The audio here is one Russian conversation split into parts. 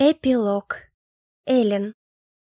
Эпилог. Эллен.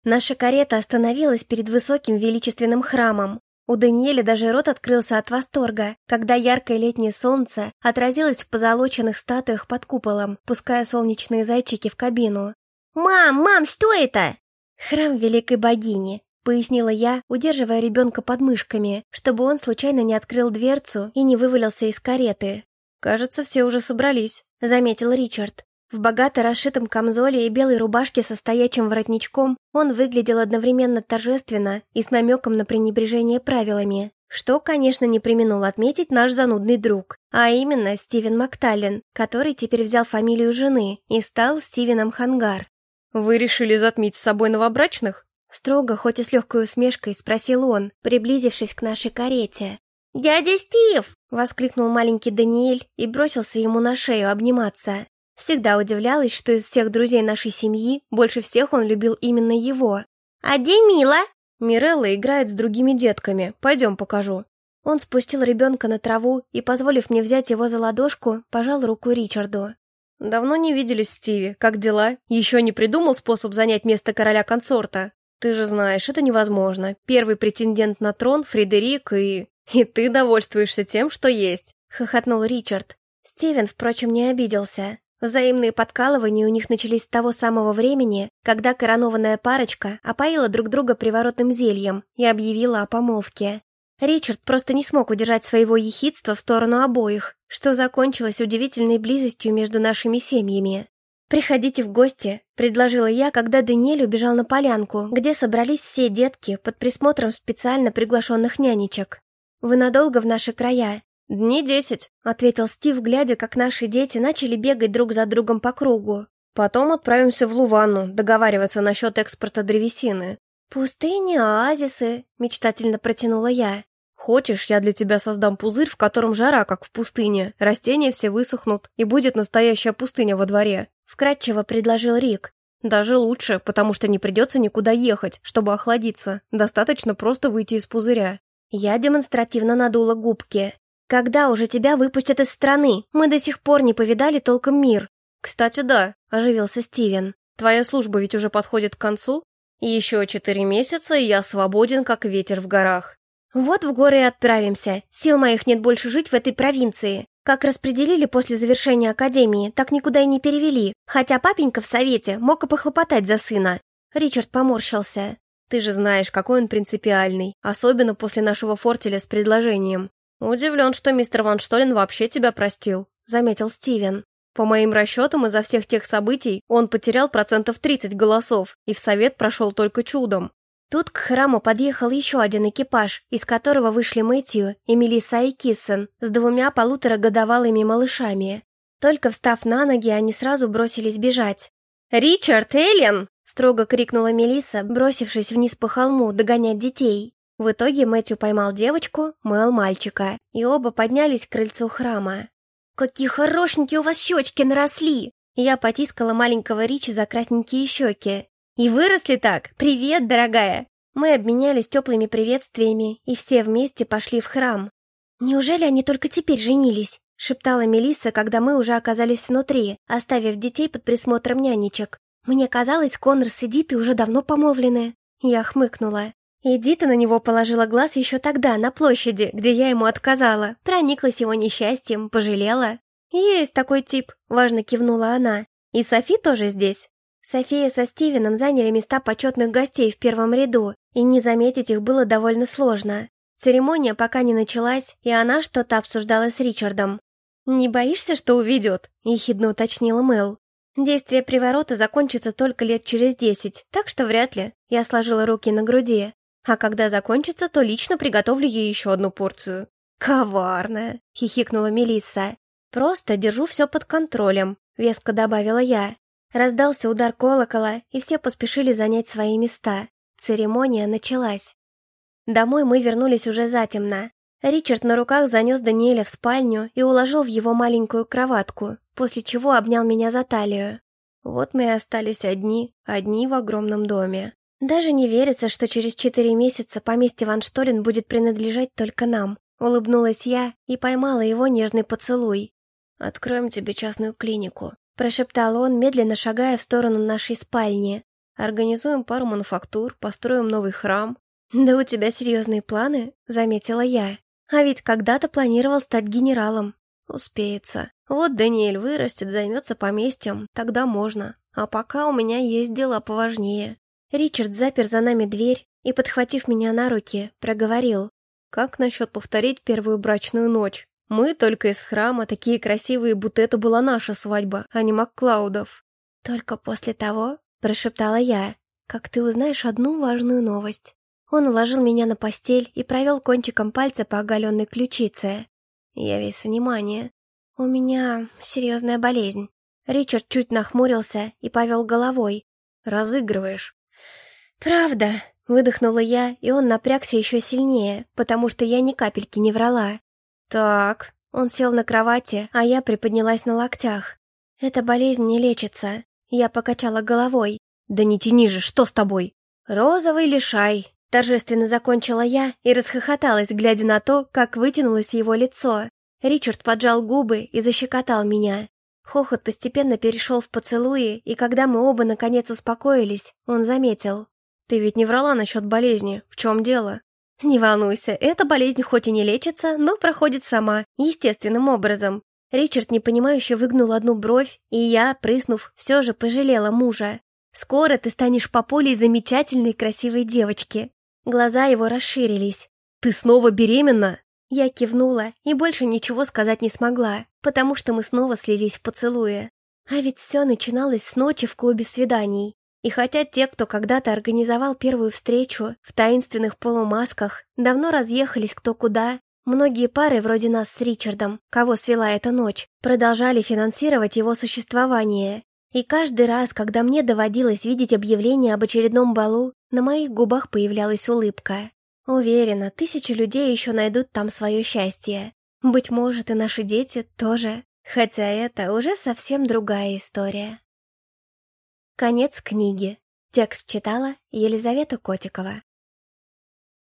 Наша карета остановилась перед высоким величественным храмом. У Даниэля даже рот открылся от восторга, когда яркое летнее солнце отразилось в позолоченных статуях под куполом, пуская солнечные зайчики в кабину. «Мам, мам, что это?» «Храм великой богини», — пояснила я, удерживая ребенка под мышками, чтобы он случайно не открыл дверцу и не вывалился из кареты. «Кажется, все уже собрались», — заметил Ричард. В богато расшитом камзоле и белой рубашке со стоячим воротничком он выглядел одновременно торжественно и с намеком на пренебрежение правилами, что, конечно, не применул отметить наш занудный друг, а именно Стивен Макталлен, который теперь взял фамилию жены и стал Стивеном Хангар. «Вы решили затмить с собой новобрачных?» Строго, хоть и с легкой усмешкой, спросил он, приблизившись к нашей карете. «Дядя Стив!» — воскликнул маленький Даниэль и бросился ему на шею обниматься. Всегда удивлялась, что из всех друзей нашей семьи больше всех он любил именно его. «А где Мила?» «Мирелла играет с другими детками. Пойдем покажу». Он спустил ребенка на траву и, позволив мне взять его за ладошку, пожал руку Ричарду. «Давно не виделись, Стиви. Как дела? Еще не придумал способ занять место короля-консорта? Ты же знаешь, это невозможно. Первый претендент на трон — Фредерик, и... И ты довольствуешься тем, что есть», — хохотнул Ричард. Стивен, впрочем, не обиделся. Взаимные подкалывания у них начались с того самого времени, когда коронованная парочка опоила друг друга приворотным зельем и объявила о помолвке. Ричард просто не смог удержать своего ехидства в сторону обоих, что закончилось удивительной близостью между нашими семьями. «Приходите в гости», — предложила я, когда Даниэль убежал на полянку, где собрались все детки под присмотром специально приглашенных нянечек. «Вы надолго в наши края, «Дни десять», — ответил Стив, глядя, как наши дети начали бегать друг за другом по кругу. «Потом отправимся в Луванну, договариваться насчет экспорта древесины». «Пустыни, оазисы», — мечтательно протянула я. «Хочешь, я для тебя создам пузырь, в котором жара, как в пустыне, растения все высохнут, и будет настоящая пустыня во дворе», — вкратчиво предложил Рик. «Даже лучше, потому что не придется никуда ехать, чтобы охладиться. Достаточно просто выйти из пузыря». Я демонстративно надула губки. Когда уже тебя выпустят из страны? Мы до сих пор не повидали толком мир. Кстати, да, оживился Стивен. Твоя служба ведь уже подходит к концу? Еще четыре месяца, и я свободен, как ветер в горах. Вот в горы и отправимся. Сил моих нет больше жить в этой провинции. Как распределили после завершения академии, так никуда и не перевели. Хотя папенька в совете мог и похлопотать за сына. Ричард поморщился. Ты же знаешь, какой он принципиальный, особенно после нашего фортеля с предложением. «Удивлен, что мистер Ван Штолен вообще тебя простил», — заметил Стивен. «По моим расчетам, из-за всех тех событий он потерял процентов 30 голосов, и в совет прошел только чудом». Тут к храму подъехал еще один экипаж, из которого вышли Мэтью и и Киссен с двумя полуторагодовалыми малышами. Только встав на ноги, они сразу бросились бежать. «Ричард, Эллен!» — строго крикнула Мелисса, бросившись вниз по холму догонять детей. В итоге Мэтью поймал девочку, Мэл мальчика, и оба поднялись к крыльцу храма. «Какие хорошенькие у вас щечки наросли!» Я потискала маленького Ричи за красненькие щеки. «И выросли так! Привет, дорогая!» Мы обменялись теплыми приветствиями и все вместе пошли в храм. «Неужели они только теперь женились?» — шептала Мелисса, когда мы уже оказались внутри, оставив детей под присмотром нянечек. «Мне казалось, Коннор с Эдитой уже давно помолвлены». Я хмыкнула. Эдита на него положила глаз еще тогда, на площади, где я ему отказала, прониклась его несчастьем, пожалела. «Есть такой тип», — важно кивнула она. «И Софи тоже здесь». София со Стивеном заняли места почетных гостей в первом ряду, и не заметить их было довольно сложно. Церемония пока не началась, и она что-то обсуждала с Ричардом. «Не боишься, что уведет?» — ехидно уточнила Мэл. «Действие приворота закончится только лет через десять, так что вряд ли». Я сложила руки на груди. А когда закончится, то лично приготовлю ей еще одну порцию. Коварная, хихикнула Мелисса. Просто держу все под контролем, веско добавила я. Раздался удар колокола, и все поспешили занять свои места. Церемония началась. Домой мы вернулись уже затемно. Ричард на руках занес Даниэля в спальню и уложил в его маленькую кроватку, после чего обнял меня за талию. Вот мы и остались одни, одни в огромном доме. Даже не верится, что через четыре месяца поместье Ван Шторин будет принадлежать только нам. Улыбнулась я и поймала его нежный поцелуй. «Откроем тебе частную клинику», прошептал он, медленно шагая в сторону нашей спальни. Организуем пару мануфактур, построим новый храм. Да у тебя серьезные планы, заметила я. А ведь когда-то планировал стать генералом. Успеется. Вот Даниэль вырастет, займется поместьем, тогда можно. А пока у меня есть дела поважнее. Ричард запер за нами дверь и, подхватив меня на руки, проговорил. Как насчет повторить первую брачную ночь? Мы только из храма, такие красивые, будто это была наша свадьба, а не Макклаудов. Только после того, прошептала я, как ты узнаешь одну важную новость. Он уложил меня на постель и провел кончиком пальца по оголенной ключице. Я весь внимание. У меня серьезная болезнь. Ричард чуть нахмурился и повел головой. «Разыгрываешь». «Правда», — выдохнула я, и он напрягся еще сильнее, потому что я ни капельки не врала. «Так». Он сел на кровати, а я приподнялась на локтях. «Эта болезнь не лечится». Я покачала головой. «Да не тяни же, что с тобой?» «Розовый лишай», — торжественно закончила я и расхохоталась, глядя на то, как вытянулось его лицо. Ричард поджал губы и защекотал меня. Хохот постепенно перешел в поцелуи, и когда мы оба наконец успокоились, он заметил. «Ты ведь не врала насчет болезни. В чем дело?» «Не волнуйся, эта болезнь хоть и не лечится, но проходит сама, естественным образом». Ричард непонимающе выгнул одну бровь, и я, прыснув, все же пожалела мужа. «Скоро ты станешь папулей замечательной красивой девочки». Глаза его расширились. «Ты снова беременна?» Я кивнула и больше ничего сказать не смогла, потому что мы снова слились в поцелуе. А ведь все начиналось с ночи в клубе свиданий. И хотя те, кто когда-то организовал первую встречу в таинственных полумасках, давно разъехались кто куда, многие пары вроде нас с Ричардом, кого свела эта ночь, продолжали финансировать его существование. И каждый раз, когда мне доводилось видеть объявление об очередном балу, на моих губах появлялась улыбка. Уверена, тысячи людей еще найдут там свое счастье. Быть может, и наши дети тоже. Хотя это уже совсем другая история. Конец книги. Текст читала Елизавета Котикова.